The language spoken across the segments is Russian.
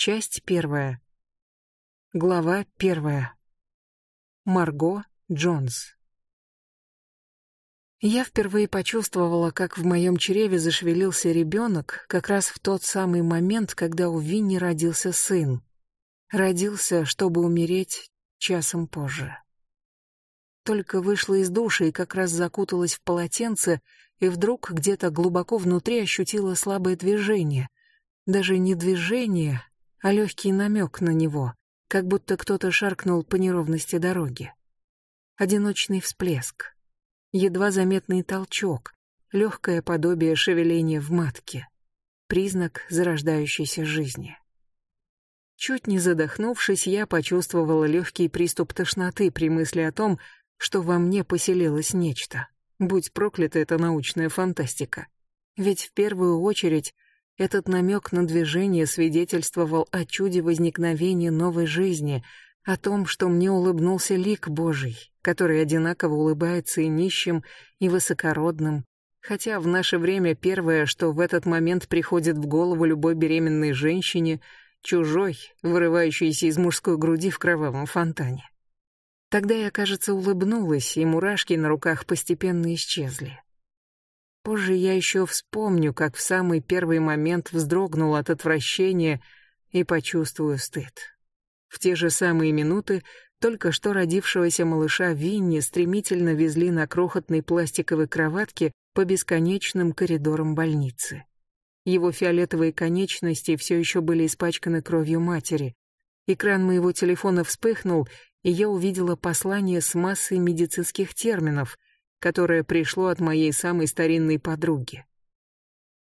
Часть первая. Глава первая. Марго Джонс. Я впервые почувствовала, как в моем чреве зашевелился ребенок, как раз в тот самый момент, когда у Винни родился сын. Родился, чтобы умереть часом позже. Только вышла из душа и как раз закуталась в полотенце, и вдруг где-то глубоко внутри ощутила слабое движение. Даже не движение, а легкий намек на него, как будто кто-то шаркнул по неровности дороги. Одиночный всплеск, едва заметный толчок, легкое подобие шевеления в матке, признак зарождающейся жизни. Чуть не задохнувшись, я почувствовала легкий приступ тошноты при мысли о том, что во мне поселилось нечто. Будь проклята эта научная фантастика. Ведь в первую очередь этот намек на движение свидетельствовал о чуде возникновения новой жизни, о том, что мне улыбнулся лик Божий, который одинаково улыбается и нищим, и высокородным, хотя в наше время первое, что в этот момент приходит в голову любой беременной женщине, чужой, вырывающийся из мужской груди в кровавом фонтане. Тогда я, кажется, улыбнулась, и мурашки на руках постепенно исчезли. Позже я еще вспомню, как в самый первый момент вздрогнул от отвращения и почувствую стыд. В те же самые минуты только что родившегося малыша Винни стремительно везли на крохотной пластиковой кроватке по бесконечным коридорам больницы. Его фиолетовые конечности все еще были испачканы кровью матери. Экран моего телефона вспыхнул, и я увидела послание с массой медицинских терминов, которое пришло от моей самой старинной подруги.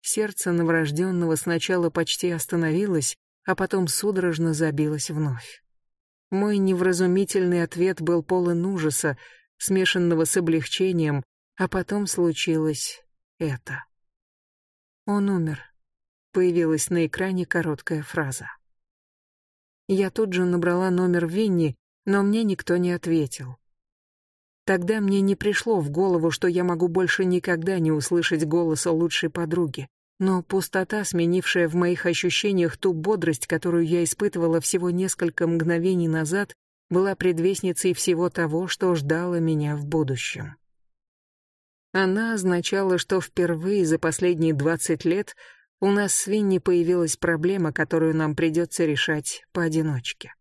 Сердце новорожденного сначала почти остановилось, а потом судорожно забилось вновь. Мой невразумительный ответ был полон ужаса, смешанного с облегчением, а потом случилось это. Он умер. Появилась на экране короткая фраза. Я тут же набрала номер Винни, но мне никто не ответил. Тогда мне не пришло в голову, что я могу больше никогда не услышать голоса лучшей подруги. Но пустота, сменившая в моих ощущениях ту бодрость, которую я испытывала всего несколько мгновений назад, была предвестницей всего того, что ждало меня в будущем. Она означала, что впервые за последние двадцать лет у нас с Винни появилась проблема, которую нам придется решать поодиночке.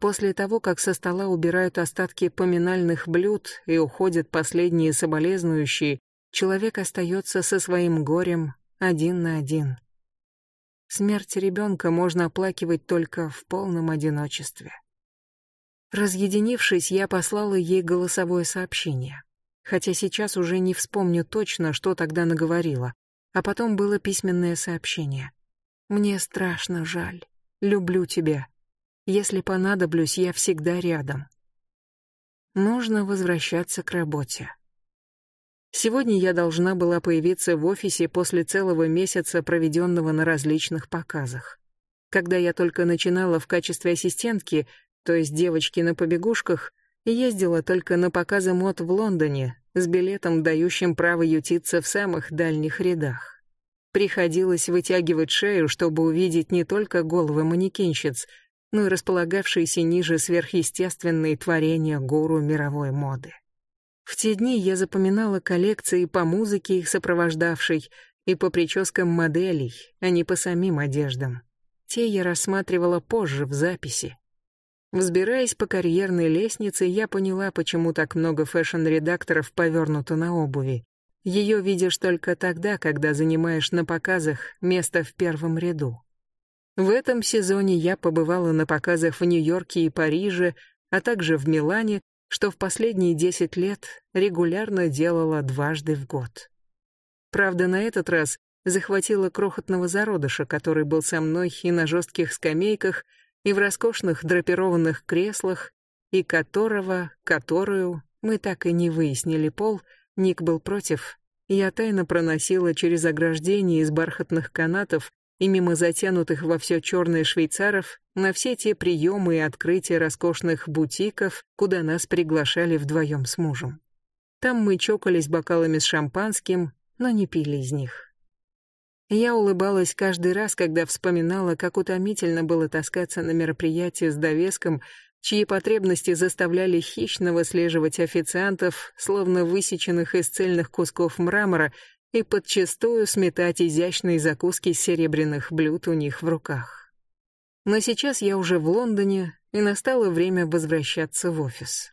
После того, как со стола убирают остатки поминальных блюд и уходят последние соболезнующие, человек остается со своим горем один на один. Смерть ребенка можно оплакивать только в полном одиночестве. Разъединившись, я послала ей голосовое сообщение, хотя сейчас уже не вспомню точно, что тогда наговорила, а потом было письменное сообщение. «Мне страшно жаль. Люблю тебя. Если понадоблюсь, я всегда рядом. Нужно возвращаться к работе. Сегодня я должна была появиться в офисе после целого месяца, проведенного на различных показах. Когда я только начинала в качестве ассистентки, то есть девочки на побегушках, ездила только на показы мод в Лондоне с билетом, дающим право ютиться в самых дальних рядах. Приходилось вытягивать шею, чтобы увидеть не только головы манекенщиц — но и располагавшиеся ниже сверхъестественные творения гуру мировой моды. В те дни я запоминала коллекции по музыке их сопровождавшей и по прическам моделей, а не по самим одеждам. Те я рассматривала позже в записи. Взбираясь по карьерной лестнице, я поняла, почему так много фэшн-редакторов повернуто на обуви. Ее видишь только тогда, когда занимаешь на показах место в первом ряду. В этом сезоне я побывала на показах в Нью-Йорке и Париже, а также в Милане, что в последние 10 лет регулярно делала дважды в год. Правда, на этот раз захватила крохотного зародыша, который был со мной и на жестких скамейках, и в роскошных драпированных креслах, и которого, которую, мы так и не выяснили пол, Ник был против, я тайно проносила через ограждение из бархатных канатов и мимо затянутых во все черное швейцаров на все те приемы и открытия роскошных бутиков, куда нас приглашали вдвоем с мужем. Там мы чокались бокалами с шампанским, но не пили из них. Я улыбалась каждый раз, когда вспоминала, как утомительно было таскаться на мероприятие с довеском, чьи потребности заставляли хищно выслеживать официантов, словно высеченных из цельных кусков мрамора, и подчистую сметать изящные закуски с серебряных блюд у них в руках. Но сейчас я уже в Лондоне, и настало время возвращаться в офис.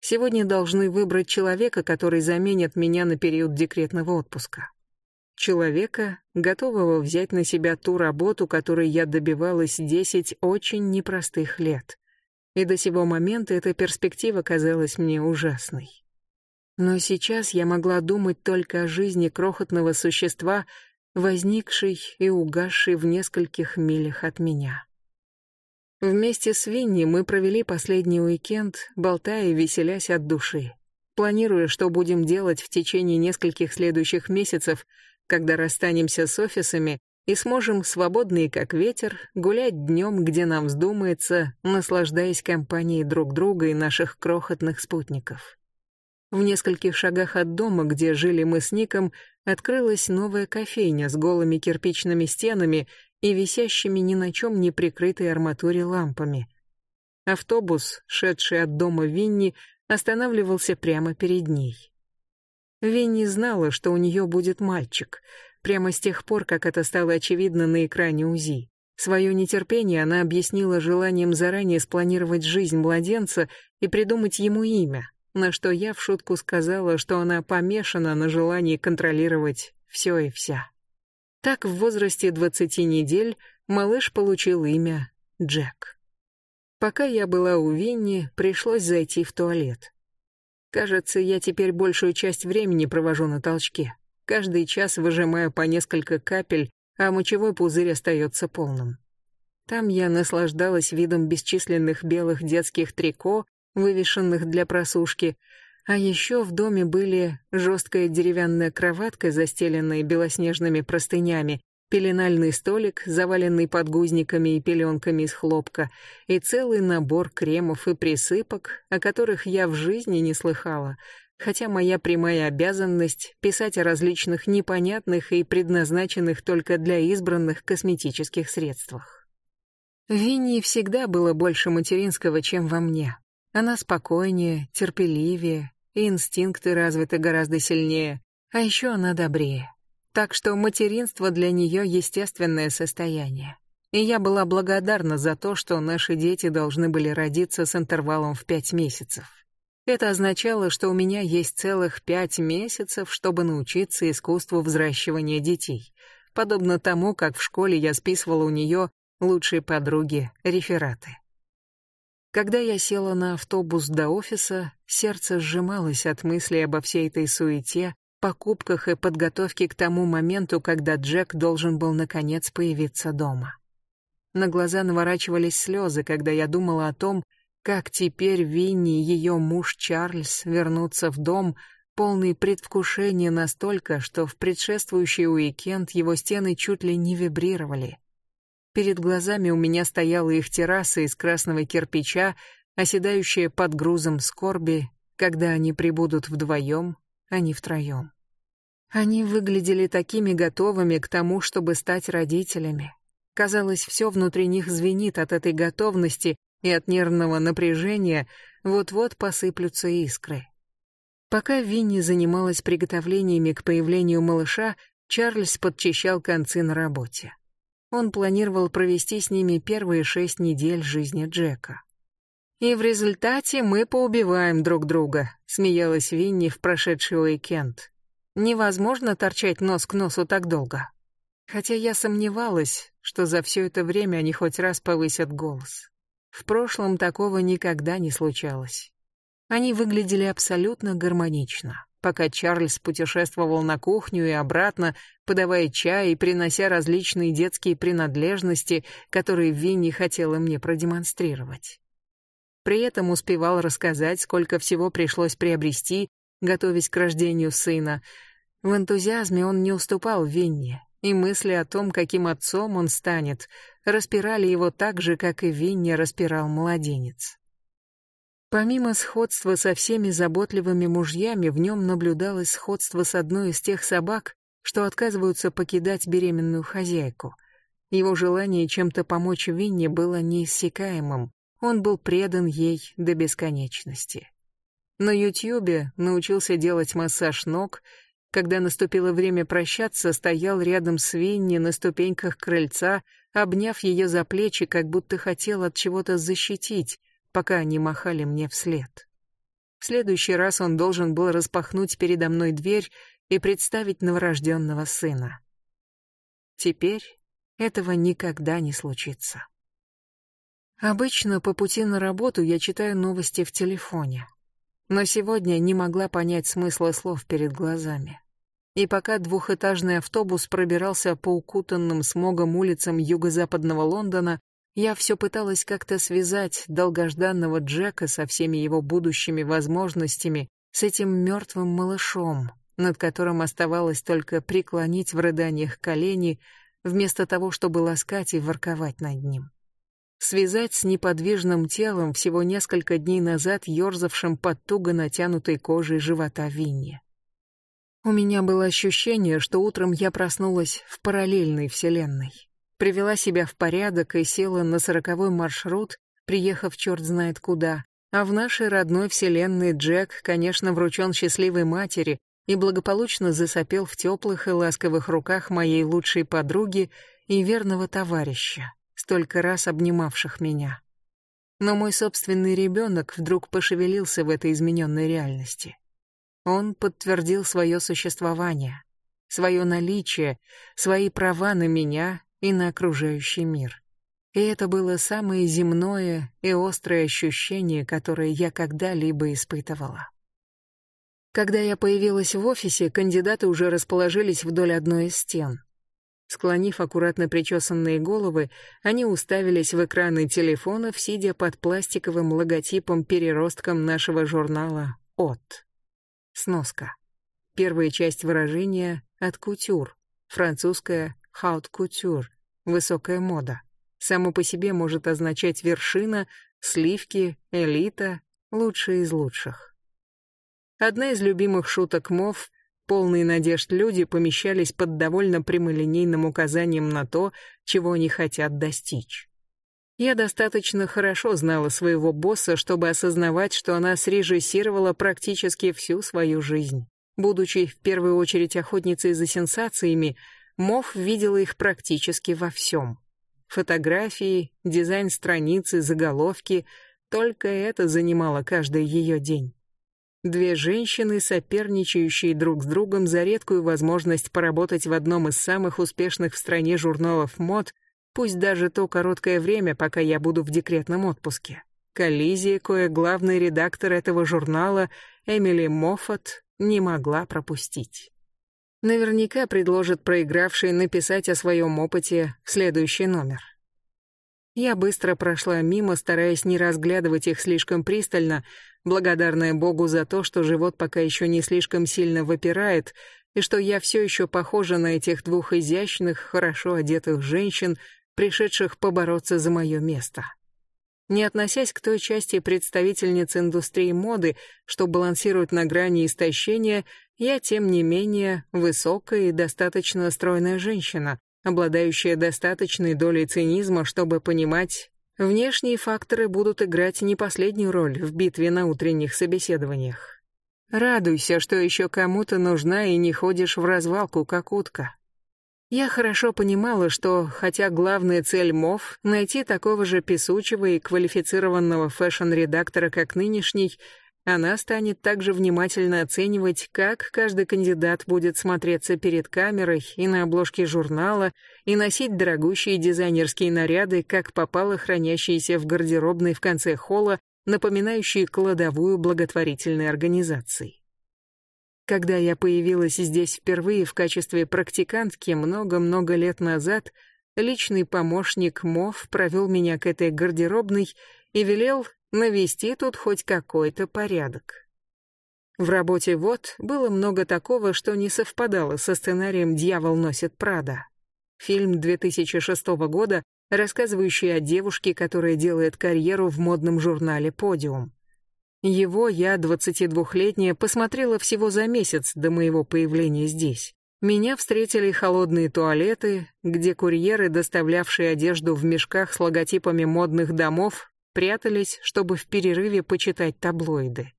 Сегодня должны выбрать человека, который заменит меня на период декретного отпуска человека, готового взять на себя ту работу, которой я добивалась десять очень непростых лет. И до сего момента эта перспектива казалась мне ужасной. Но сейчас я могла думать только о жизни крохотного существа, возникшей и угасшей в нескольких милях от меня. Вместе с Винни мы провели последний уикенд, болтая и веселясь от души, планируя, что будем делать в течение нескольких следующих месяцев, когда расстанемся с офисами и сможем, свободные как ветер, гулять днем, где нам вздумается, наслаждаясь компанией друг друга и наших крохотных спутников. В нескольких шагах от дома, где жили мы с Ником, открылась новая кофейня с голыми кирпичными стенами и висящими ни на чем не прикрытой арматуре лампами. Автобус, шедший от дома Винни, останавливался прямо перед ней. Винни знала, что у нее будет мальчик, прямо с тех пор, как это стало очевидно на экране УЗИ. Свое нетерпение она объяснила желанием заранее спланировать жизнь младенца и придумать ему имя, на что я в шутку сказала, что она помешана на желании контролировать все и вся. Так в возрасте двадцати недель малыш получил имя Джек. Пока я была у Винни, пришлось зайти в туалет. Кажется, я теперь большую часть времени провожу на толчке. Каждый час выжимаю по несколько капель, а мочевой пузырь остается полным. Там я наслаждалась видом бесчисленных белых детских трико, вывешенных для просушки, а еще в доме были жесткая деревянная кроватка, застеленная белоснежными простынями, пеленальный столик, заваленный подгузниками и пеленками из хлопка, и целый набор кремов и присыпок, о которых я в жизни не слыхала, хотя моя прямая обязанность — писать о различных непонятных и предназначенных только для избранных косметических средствах. В Винни всегда было больше материнского, чем во мне. Она спокойнее, терпеливее, и инстинкты развиты гораздо сильнее, а еще она добрее так что материнство для нее естественное состояние. И я была благодарна за то, что наши дети должны были родиться с интервалом в пять месяцев. Это означало, что у меня есть целых пять месяцев, чтобы научиться искусству взращивания детей, подобно тому, как в школе я списывала у нее лучшие подруги рефераты. Когда я села на автобус до офиса, сердце сжималось от мысли обо всей этой суете, покупках и подготовке к тому моменту, когда Джек должен был наконец появиться дома. На глаза наворачивались слезы, когда я думала о том, как теперь Винни и ее муж Чарльз вернутся в дом, полный предвкушения настолько, что в предшествующий уикенд его стены чуть ли не вибрировали. Перед глазами у меня стояла их терраса из красного кирпича, оседающая под грузом скорби, когда они прибудут вдвоем а не втроем. Они выглядели такими готовыми к тому, чтобы стать родителями. Казалось, все внутри них звенит от этой готовности и от нервного напряжения, вот-вот посыплются искры. Пока Винни занималась приготовлениями к появлению малыша, Чарльз подчищал концы на работе. Он планировал провести с ними первые шесть недель жизни Джека. И в результате мы поубиваем друг друга, смеялась Винни в прошедший уикенд. Невозможно торчать нос к носу так долго. Хотя я сомневалась, что за все это время они хоть раз повысят голос. В прошлом такого никогда не случалось. Они выглядели абсолютно гармонично, пока Чарльз путешествовал на кухню и обратно, подавая чай и принося различные детские принадлежности, которые Винни хотела мне продемонстрировать. При этом успевал рассказать, сколько всего пришлось приобрести, готовясь к рождению сына. В энтузиазме он не уступал Винни, и мысли о том, каким отцом он станет, распирали его так же, как и Винни распирал младенец. Помимо сходства со всеми заботливыми мужьями, в нем наблюдалось сходство с одной из тех собак, что отказываются покидать беременную хозяйку. Его желание чем-то помочь Винне было неиссякаемым. Он был предан ей до бесконечности. На Ютьюбе научился делать массаж ног. Когда наступило время прощаться, стоял рядом с Винни на ступеньках крыльца, обняв ее за плечи, как будто хотел от чего-то защитить, пока они махали мне вслед. В следующий раз он должен был распахнуть передо мной дверь и представить новорожденного сына. Теперь этого никогда не случится. Обычно по пути на работу я читаю новости в телефоне но сегодня не могла понять смысла слов перед глазами. И пока двухэтажный автобус пробирался по укутанным смогом улицам юго-западного Лондона, я все пыталась как-то связать долгожданного Джека со всеми его будущими возможностями с этим мертвым малышом, над которым оставалось только преклонить в рыданиях колени, вместо того, чтобы ласкать и ворковать над ним связать с неподвижным телом, всего несколько дней назад ерзавшим под туго натянутой кожей живота Винни. У меня было ощущение, что утром я проснулась в параллельной вселенной. Привела себя в порядок и села на сороковой маршрут, приехав черт знает куда. А в нашей родной вселенной Джек, конечно, вручен счастливой матери и благополучно засопел в теплых и ласковых руках моей лучшей подруги и верного товарища столько раз обнимавших меня. Но мой собственный ребенок вдруг пошевелился в этой измененной реальности. Он подтвердил свое существование, свое наличие, свои права на меня и на окружающий мир. И это было самое земное и острое ощущение, которое я когда-либо испытывала. Когда я появилась в офисе, кандидаты уже расположились вдоль одной из стен. Склонив аккуратно причесанные головы, они уставились в экраны телефонов, сидя под пластиковым логотипом-переростком нашего журнала «От». Сноска. Первая часть выражения «от кутюр», французская «haute couture», высокая мода. Само по себе может означать вершина, сливки, элита, лучшие из лучших. Одна из любимых шуток Мов Полные надежд люди помещались под довольно прямолинейным указанием на то, чего они хотят достичь. Я достаточно хорошо знала своего босса, чтобы осознавать, что она срежиссировала практически всю свою жизнь. Будучи в первую очередь охотницей за сенсациями, Мов видела их практически во всем. Фотографии, дизайн страницы, заголовки — только это занимало каждый ее день. Две женщины, соперничающие друг с другом за редкую возможность поработать в одном из самых успешных в стране журналов мод, пусть даже то короткое время, пока я буду в декретном отпуске. Коллизия, кое главный редактор этого журнала, Эмили Моффат, не могла пропустить. Наверняка предложит проигравшей написать о своем опыте следующий номер. Я быстро прошла мимо, стараясь не разглядывать их слишком пристально, благодарная Богу за то, что живот пока еще не слишком сильно выпирает, и что я все еще похожа на этих двух изящных, хорошо одетых женщин, пришедших побороться за мое место. Не относясь к той части представительниц индустрии моды, что балансирует на грани истощения, я, тем не менее, высокая и достаточно стройная женщина, обладающая достаточной долей цинизма, чтобы понимать, внешние факторы будут играть не последнюю роль в битве на утренних собеседованиях. Радуйся, что еще кому-то нужна и не ходишь в развалку, как утка. Я хорошо понимала, что, хотя главная цель МОВ — найти такого же песучего и квалифицированного фэшн-редактора, как нынешний, она станет также внимательно оценивать, как каждый кандидат будет смотреться перед камерой и на обложке журнала, и носить дорогущие дизайнерские наряды, как попало хранящиеся в гардеробной в конце холла, напоминающие кладовую благотворительной организации. Когда я появилась здесь впервые в качестве практикантки много-много лет назад, личный помощник Мов провел меня к этой гардеробной и велел навести тут хоть какой-то порядок. В работе «Вот» было много такого, что не совпадало со сценарием «Дьявол носит Прада». Фильм 2006 года, рассказывающий о девушке, которая делает карьеру в модном журнале «Подиум». Его я, 22-летняя, посмотрела всего за месяц до моего появления здесь. Меня встретили холодные туалеты, где курьеры, доставлявшие одежду в мешках с логотипами модных домов, прятались, чтобы в перерыве почитать таблоиды.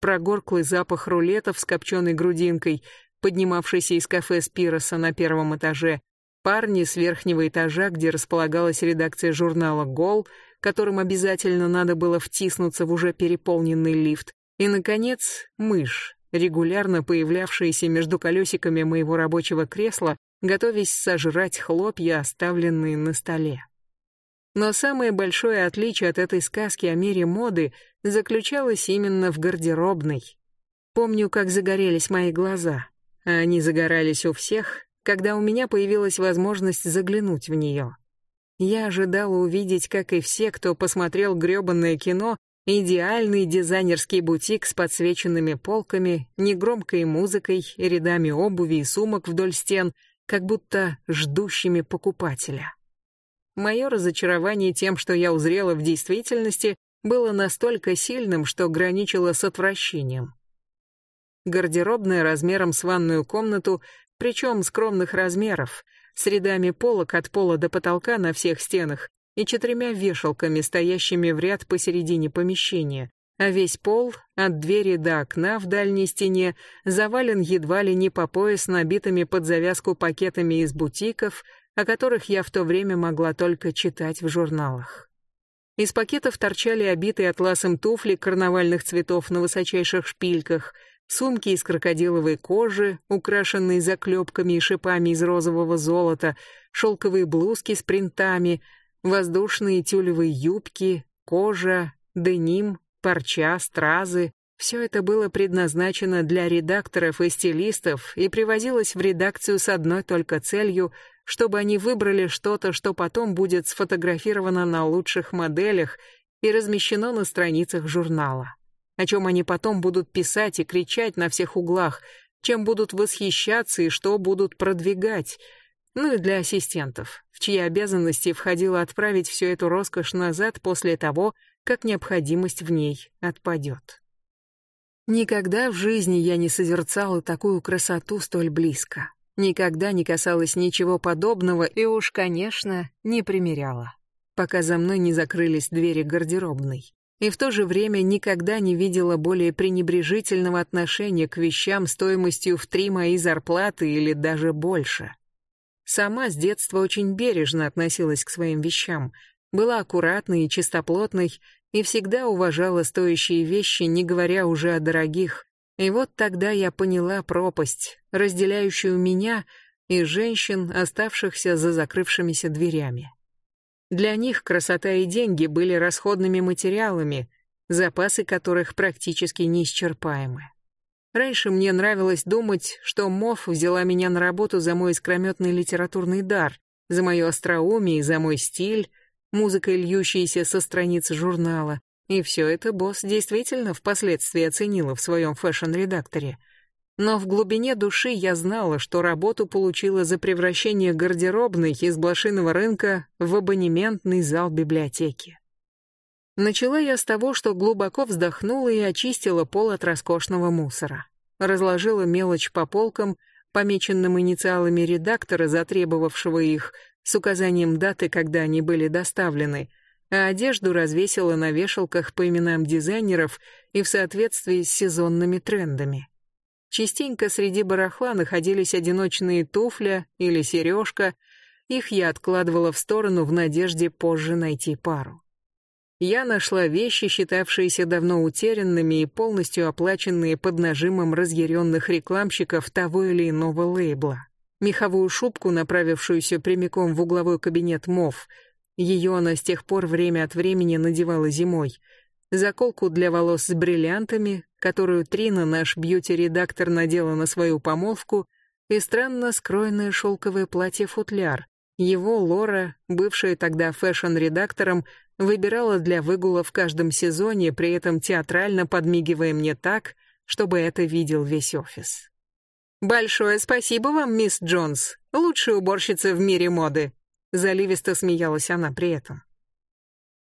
Прогорклый запах рулетов с копченой грудинкой, поднимавшийся из кафе Спироса на первом этаже, парни с верхнего этажа, где располагалась редакция журнала «Гол», которым обязательно надо было втиснуться в уже переполненный лифт, и, наконец, мышь, регулярно появлявшаяся между колесиками моего рабочего кресла, готовясь сожрать хлопья, оставленные на столе. Но самое большое отличие от этой сказки о мире моды заключалось именно в гардеробной. Помню, как загорелись мои глаза, а они загорались у всех, когда у меня появилась возможность заглянуть в нее. Я ожидала увидеть, как и все, кто посмотрел грёбанное кино, Идеальный дизайнерский бутик с подсвеченными полками, негромкой музыкой, рядами обуви и сумок вдоль стен, как будто ждущими покупателя. Мое разочарование тем, что я узрела в действительности, было настолько сильным, что граничило с отвращением. Гардеробная размером с ванную комнату, причем скромных размеров, с рядами полок от пола до потолка на всех стенах, и четырьмя вешалками, стоящими в ряд посередине помещения, а весь пол, от двери до окна в дальней стене, завален едва ли не по пояс набитыми под завязку пакетами из бутиков, о которых я в то время могла только читать в журналах. Из пакетов торчали обитые атласом туфли карнавальных цветов на высочайших шпильках, сумки из крокодиловой кожи, украшенные заклепками и шипами из розового золота, шелковые блузки с принтами — Воздушные тюлевые юбки, кожа, деним, парча, стразы — все это было предназначено для редакторов и стилистов и привозилось в редакцию с одной только целью, чтобы они выбрали что-то, что потом будет сфотографировано на лучших моделях и размещено на страницах журнала, о чем они потом будут писать и кричать на всех углах, чем будут восхищаться и что будут продвигать — ну и для ассистентов, в чьи обязанности входило отправить всю эту роскошь назад после того, как необходимость в ней отпадет. Никогда в жизни я не созерцала такую красоту столь близко. Никогда не касалась ничего подобного и уж, конечно, не примеряла, пока за мной не закрылись двери гардеробной. И в то же время никогда не видела более пренебрежительного отношения к вещам стоимостью в три мои зарплаты или даже больше. Сама с детства очень бережно относилась к своим вещам, была аккуратной и чистоплотной и всегда уважала стоящие вещи, не говоря уже о дорогих. И вот тогда я поняла пропасть, разделяющую меня и женщин, оставшихся за закрывшимися дверями. Для них красота и деньги были расходными материалами, запасы которых практически неисчерпаемы. Раньше мне нравилось думать, что Мов взяла меня на работу за мой искрометный литературный дар, за мое остроумие, за мой стиль, музыкой льющейся со страниц журнала. И все это босс действительно впоследствии оценила в своем фэшн-редакторе. Но в глубине души я знала, что работу получила за превращение гардеробной из блошиного рынка в абонементный зал библиотеки. Начала я с того, что глубоко вздохнула и очистила пол от роскошного мусора. Разложила мелочь по полкам, помеченным инициалами редактора, затребовавшего их, с указанием даты, когда они были доставлены, а одежду развесила на вешалках по именам дизайнеров и в соответствии с сезонными трендами. Частенько среди барахла находились одиночные туфля или сережка, их я откладывала в сторону в надежде позже найти пару я нашла вещи, считавшиеся давно утерянными и полностью оплаченные под нажимом разъяренных рекламщиков того или иного лейбла. Меховую шубку, направившуюся прямиком в угловой кабинет МОВ. Ее она с тех пор время от времени надевала зимой. Заколку для волос с бриллиантами, которую Трина, наш бьюти-редактор, надела на свою помолвку, и странно скроенное шелковое платье-футляр. Его Лора, бывшая тогда фэшн-редактором, Выбирала для выгула в каждом сезоне, при этом театрально подмигивая мне так, чтобы это видел весь офис. «Большое спасибо вам, мисс Джонс, лучшая уборщица в мире моды», заливисто смеялась она при этом.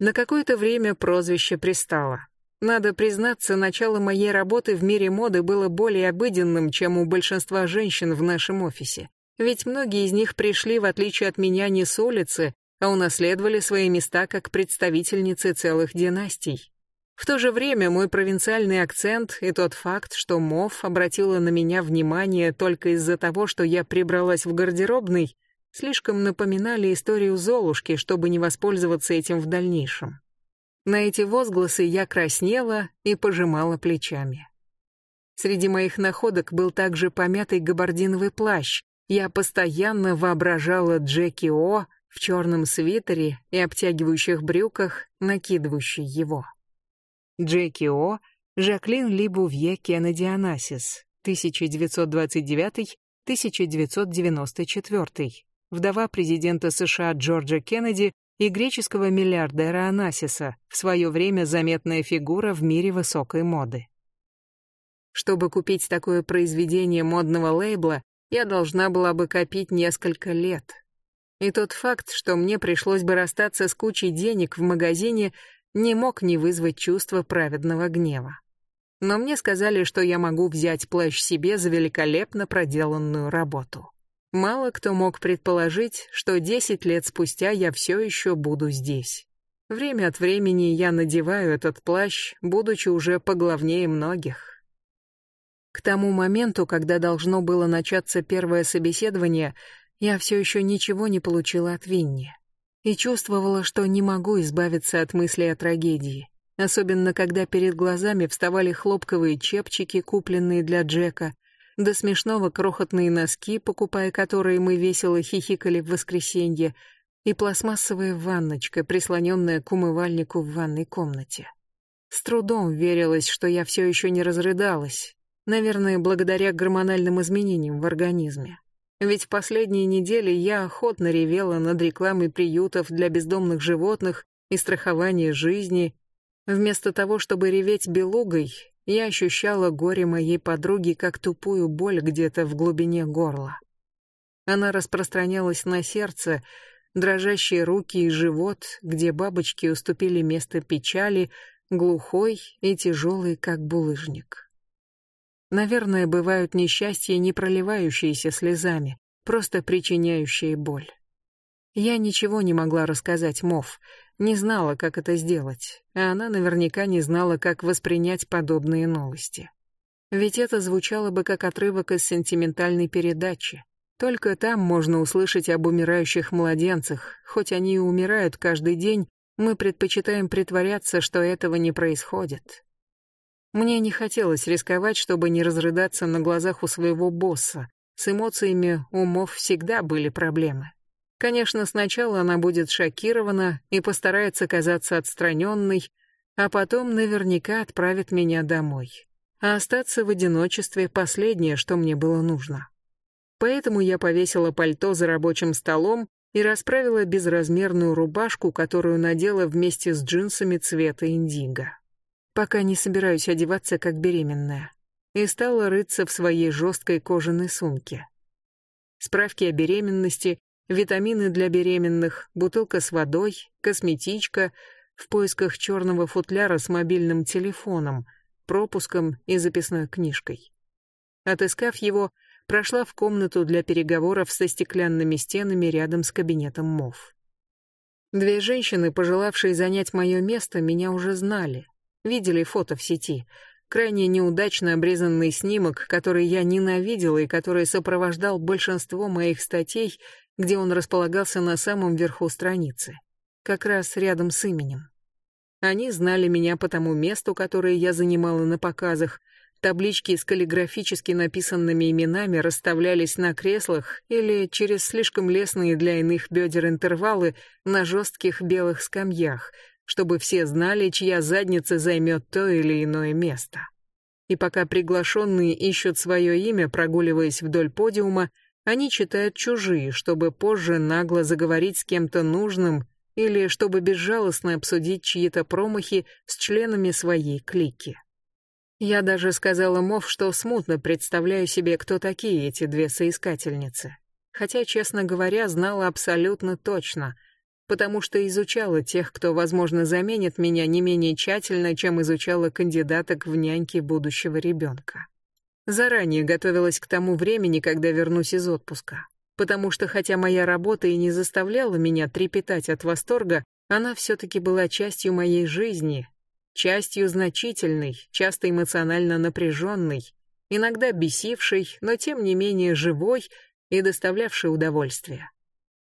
На какое-то время прозвище пристало. Надо признаться, начало моей работы в мире моды было более обыденным, чем у большинства женщин в нашем офисе. Ведь многие из них пришли, в отличие от меня, не с улицы, а унаследовали свои места как представительницы целых династий. В то же время мой провинциальный акцент и тот факт, что Мов обратила на меня внимание только из-за того, что я прибралась в гардеробной, слишком напоминали историю Золушки, чтобы не воспользоваться этим в дальнейшем. На эти возгласы я краснела и пожимала плечами. Среди моих находок был также помятый габардиновый плащ. Я постоянно воображала Джеки О в черном свитере и обтягивающих брюках, накидывающей его. Джеки О, Жаклин Либувье Кеннеди Анасис, 1929-1994, вдова президента США Джорджа Кеннеди и греческого миллиардера Анасиса, в свое время заметная фигура в мире высокой моды. Чтобы купить такое произведение модного лейбла, я должна была бы копить несколько лет. И тот факт, что мне пришлось бы расстаться с кучей денег в магазине, не мог не вызвать чувства праведного гнева. Но мне сказали, что я могу взять плащ себе за великолепно проделанную работу. Мало кто мог предположить, что десять лет спустя я все еще буду здесь. Время от времени я надеваю этот плащ, будучи уже поглавнее многих. К тому моменту, когда должно было начаться первое собеседование, я все еще ничего не получила от Винни и чувствовала, что не могу избавиться от мысли о трагедии, особенно когда перед глазами вставали хлопковые чепчики, купленные для Джека, до смешного крохотные носки, покупая которые мы весело хихикали в воскресенье, и пластмассовая ванночка, прислоненная к умывальнику в ванной комнате. С трудом верилось, что я все еще не разрыдалась, наверное, благодаря гормональным изменениям в организме. Ведь в последние недели я охотно ревела над рекламой приютов для бездомных животных и страхования жизни. Вместо того, чтобы реветь белугой, я ощущала горе моей подруги как тупую боль где-то в глубине горла. Она распространялась на сердце, дрожащие руки и живот, где бабочки уступили место печали, глухой и тяжелый, как булыжник. Наверное, бывают несчастья, не проливающиеся слезами, просто причиняющие боль. Я ничего не могла рассказать Мов, не знала, как это сделать, а она наверняка не знала, как воспринять подобные новости. Ведь это звучало бы как отрывок из сентиментальной передачи. Только там можно услышать об умирающих младенцах, хоть они и умирают каждый день, мы предпочитаем притворяться, что этого не происходит. Мне не хотелось рисковать, чтобы не разрыдаться на глазах у своего босса. С эмоциями у Мов всегда были проблемы. Конечно, сначала она будет шокирована и постарается казаться отстраненной, а потом наверняка отправит меня домой. А остаться в одиночестве — последнее, что мне было нужно. Поэтому я повесила пальто за рабочим столом и расправила безразмерную рубашку, которую надела вместе с джинсами цвета индиго пока не собираюсь одеваться как беременная, и стала рыться в своей жесткой кожаной сумке. Справки о беременности, витамины для беременных, бутылка с водой, косметичка, в поисках черного футляра с мобильным телефоном, пропуском и записной книжкой. Отыскав его, прошла в комнату для переговоров со стеклянными стенами рядом с кабинетом МОВ. Две женщины, пожелавшие занять мое место, меня уже знали. Видели фото в сети. Крайне неудачно обрезанный снимок, который я ненавидела и который сопровождал большинство моих статей, где он располагался на самом верху страницы, как раз рядом с именем. Они знали меня по тому месту, которое я занимала на показах. Таблички с каллиграфически написанными именами расставлялись на креслах или через слишком лесные для иных бедер интервалы на жестких белых скамьях, чтобы все знали, чья задница займет то или иное место. И пока приглашенные ищут свое имя, прогуливаясь вдоль подиума, они читают чужие, чтобы позже нагло заговорить с кем-то нужным или чтобы безжалостно обсудить чьи-то промахи с членами своей клики. Я даже сказала Мов, что смутно представляю себе, кто такие эти две соискательницы. Хотя, честно говоря, знала абсолютно точно — потому что изучала тех, кто, возможно, заменит меня не менее тщательно, чем изучала кандидаток в няньки будущего ребенка. Заранее готовилась к тому времени, когда вернусь из отпуска, потому что хотя моя работа и не заставляла меня трепетать от восторга, она все-таки была частью моей жизни, частью значительной, часто эмоционально напряженной, иногда бесившей, но тем не менее живой и доставлявшей удовольствие.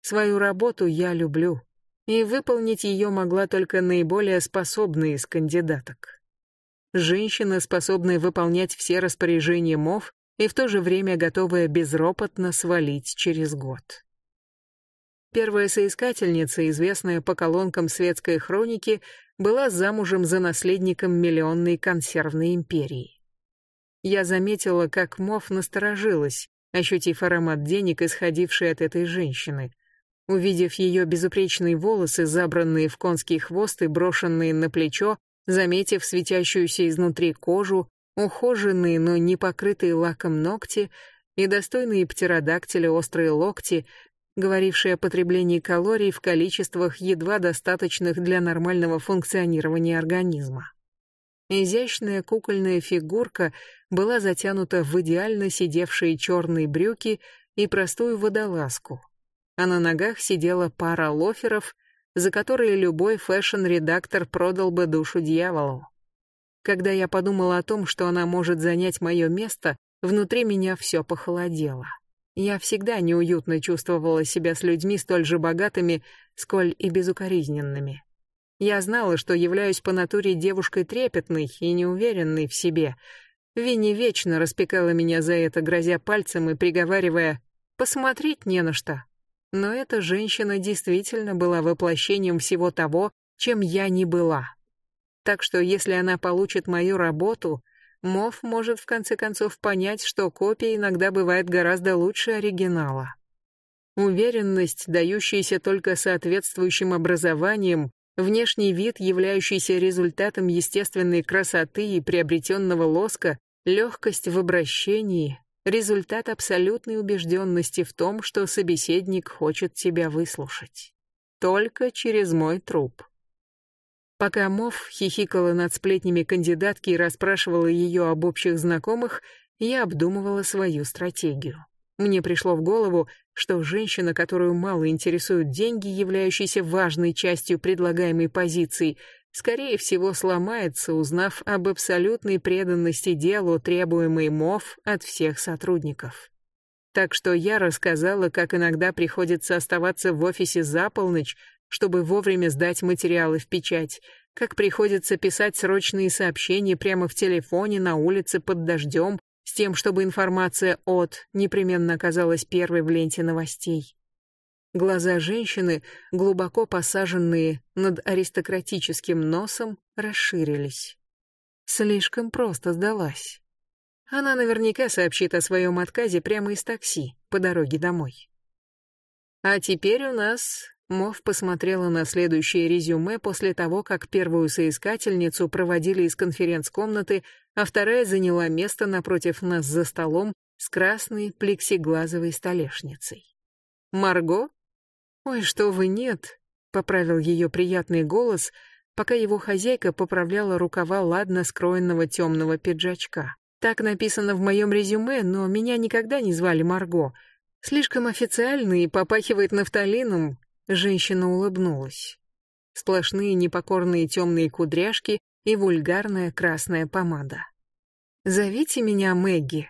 Свою работу я люблю и выполнить ее могла только наиболее способная из кандидаток. Женщина, способная выполнять все распоряжения МОВ и в то же время готовая безропотно свалить через год. Первая соискательница, известная по колонкам светской хроники, была замужем за наследником миллионной консервной империи. Я заметила, как Мов насторожилась, ощутив аромат денег, исходивший от этой женщины. Увидев ее безупречные волосы, забранные в конский хвост и брошенные на плечо, заметив светящуюся изнутри кожу, ухоженные, но не покрытые лаком ногти и достойные птеродактиля острые локти, говорившие о потреблении калорий в количествах едва достаточных для нормального функционирования организма. Изящная кукольная фигурка была затянута в идеально сидевшие черные брюки и простую водолазку, а на ногах сидела пара лоферов, за которые любой фэшн-редактор продал бы душу дьяволу. Когда я подумала о том, что она может занять мое место, внутри меня все похолодело. Я всегда неуютно чувствовала себя с людьми столь же богатыми, сколь и безукоризненными. Я знала, что являюсь по натуре девушкой трепетной и неуверенной в себе. Винни вечно распекала меня за это, грозя пальцем и приговаривая «посмотреть не на что». Но эта женщина действительно была воплощением всего того, чем я не была. Так что если она получит мою работу, Мов может в конце концов понять, что копия иногда бывает гораздо лучше оригинала. Уверенность, дающаяся только соответствующим образованием, внешний вид, являющийся результатом естественной красоты и приобретенного лоска, легкость в обращении, результат абсолютной убежденности в том, что собеседник хочет тебя выслушать. Только через мой труп. Пока Мов хихикала над сплетнями кандидатки и расспрашивала ее об общих знакомых, я обдумывала свою стратегию. Мне пришло в голову, что женщина, которую мало интересуют деньги, являющиеся важной частью предлагаемой позиции, скорее всего, сломается, узнав об абсолютной преданности делу, требуемой МОВ от всех сотрудников. Так что я рассказала, как иногда приходится оставаться в офисе за полночь, чтобы вовремя сдать материалы в печать, как приходится писать срочные сообщения прямо в телефоне, на улице, под дождем, с тем, чтобы информация от непременно оказалась первой в ленте новостей. Глаза женщины, глубоко посаженные над аристократическим носом, расширились. Слишком просто сдалась. Она наверняка сообщит о своем отказе прямо из такси по дороге домой. А теперь у нас Мов посмотрела на следующее резюме после того, как первую соискательницу проводили из конференц-комнаты, а вторая заняла место напротив нас за столом с красной плексиглазовой столешницей. Марго «Ой, что вы, нет», — поправил ее приятный голос, пока его хозяйка поправляла рукава ладно скроенного темного пиджачка. «Так написано в моем резюме, но меня никогда не звали Марго. Слишком официально и попахивает нафталином», — женщина улыбнулась. Сплошные непокорные темные кудряшки и вульгарная красная помада. «Зовите меня Мэгги»,